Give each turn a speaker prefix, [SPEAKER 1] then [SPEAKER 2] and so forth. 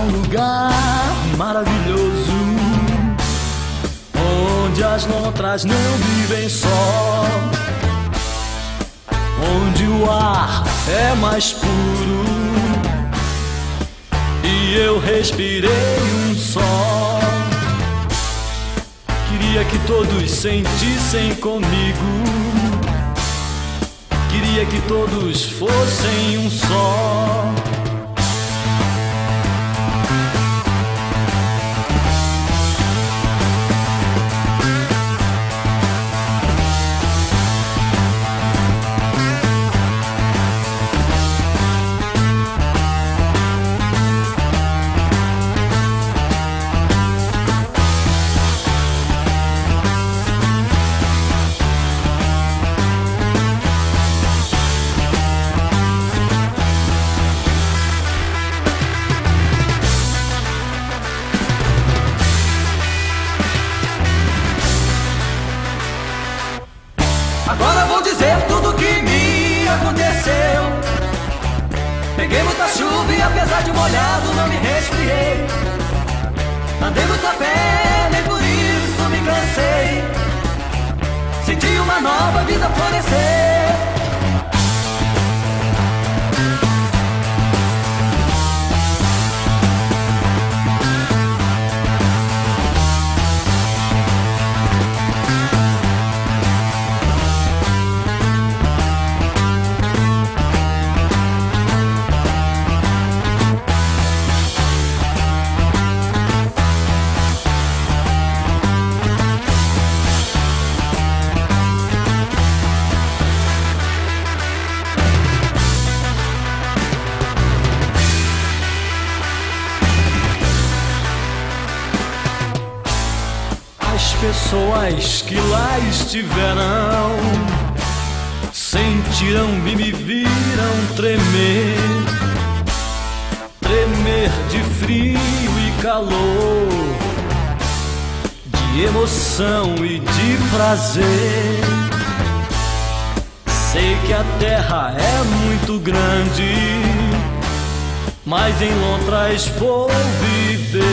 [SPEAKER 1] um lugar maravilhoso onde as lontras não vivem só, onde o ar é mais puro e eu respirei um só. Queria que todos sentissem comigo Queria que todos fossem um só. Molhado não me resfriei. Andei muito a pé, nem por isso me cansei. Senti uma nova vida florescer. Pessoas que lá estiverão sentirão e me viram tremer, tremer de frio e calor, de emoção e de prazer. Sei que a terra é muito grande, mas em Londres vou viver.